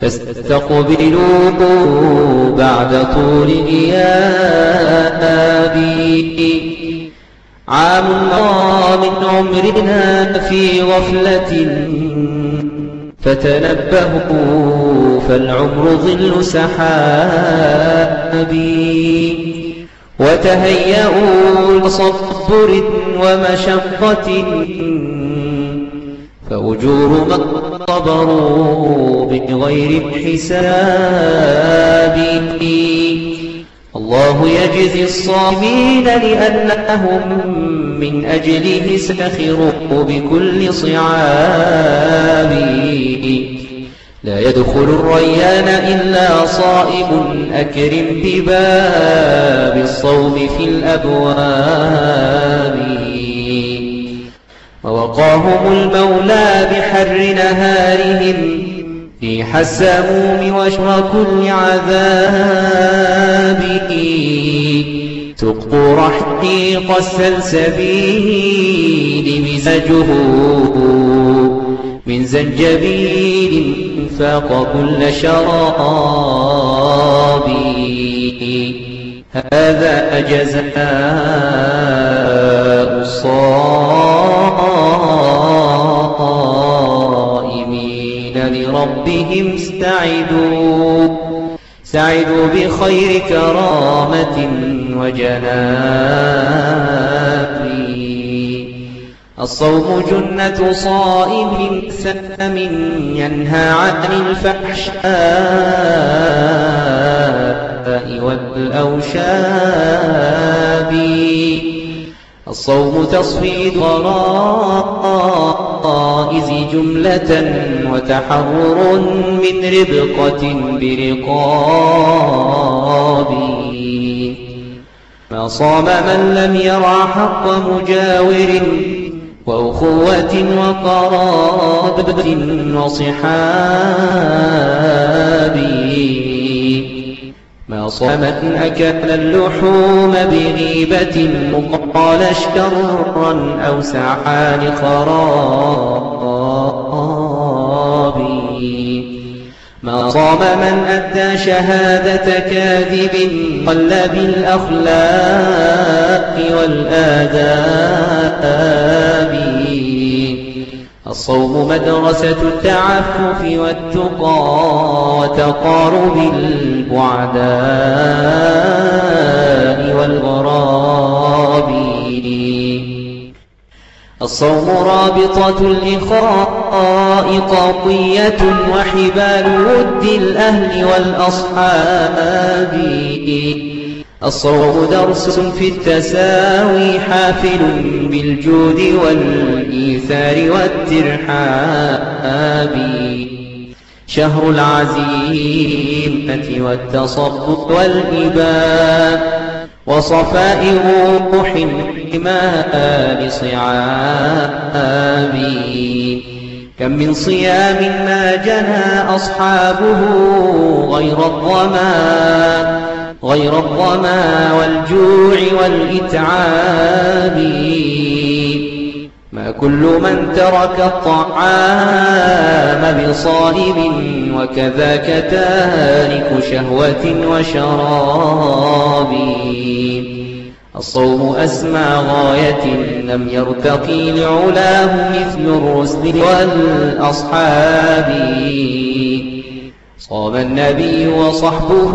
فاستقبلوه بعد طول غيابي عام من عمرنا في غفلة. فتنبهوا فالعمر ظل سحابي وتهيئوا لصبر ومشقة. فأجور من صبروا بغير حساب. الله يجزي الصابين لأنهم من أجله سخروا بكل صعاب. لا يدخل الريان إلا صائم أكرم بباب الصوم في الأبواب. ووقاهم المولى بحر نهارهم في حساموم وشر كل عذاب تقوا رحيق السلسبيل مزاجه من زنجبيل فاق كل شراب. هذا جزاء الصائمين لربهم سعدوا سعدوا بخير كرامة وجناب الصوم جنة صائم سأم ينهى عن الفحشاء والأوشاب. الصوم تصفيد غرائز جملة وتحرر من ربقة برقاب. ما صام من لم يرى حق مجاور وأخوة وقرابة وصحاب. ما صمت أكل اللحوم بغيبة وقال شرا أو سعى لخراب ما صام من أدى شهادة كاذب قل بالأخلاق والآداب. الصوم مدرسة التعفف والتقى وتقارب البعداء والغراب الصوم رابطة الإخاء قاطية وحبال ود الأهل والأصحاب. الصوم درس في التساوي حافل بالجود والإيثار والترحاب. شهر العزيمة والتصبط والإباء وصفاء روح حمال صعاب كم من صيام ما جنى أصحابه غير الظما غير الظما والجوع والإتعاب. ما كل من ترك الطعام بصائم وكذاك تارك شهوة وشراب. الصوم أسمى غاية لم يرتقي لعلاه مثل الرسل والأصحاب. صام النبي وصحبه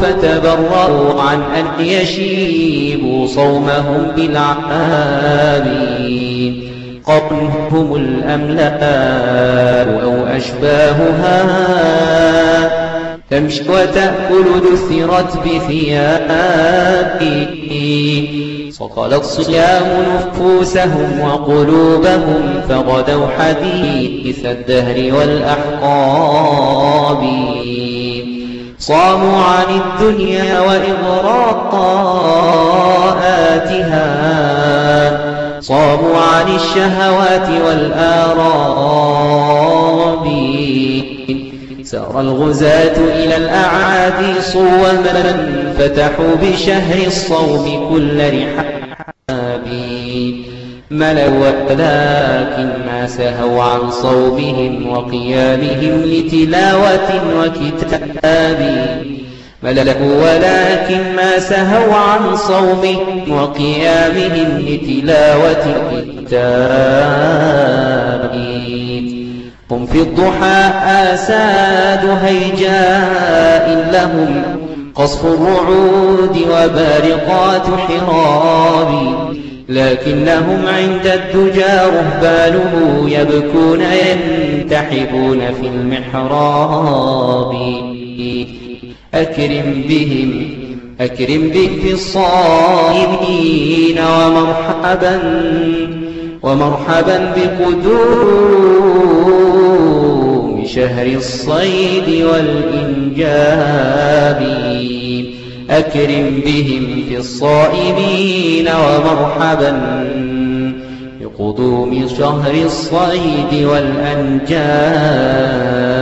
فتبرأوا عن أن يشيبوا صومهم بالعاب قطنهم الأملاء أو أشباهها تمشي وتأكل دثرت بثياب صقلت صيام نفوسهم وقلوبهم فغدوا حديث الدهر والأحقاب. صاموا عن الدنيا وإغراءاتها صاموا عن الشهوات والآراب سار الغزاة إلى الأعادي صوما فتحوا بشهر الصوم كل رحاب ملوا ولكن ما سهوا عن صومهم وقيامهم لتلاوة وكتاب. ملكوا ولكن ما سهوا عن صومهم وقيامهم لتلاوة الكتاب. هم في الضحى آساد هيجاء لهم قصف الرعود وبارقات حراب. لكنهم عند الدجى رهبانه يبكون ينتحبون في المحراب. أكرم بهم أكرم به في الصائمين ومرحبا ومرحبا بقدوم شهر الصيد والإنجاب. أكرم بهم في الصائمين ومرحبا بقدوم شهر الصيد والأنجاب.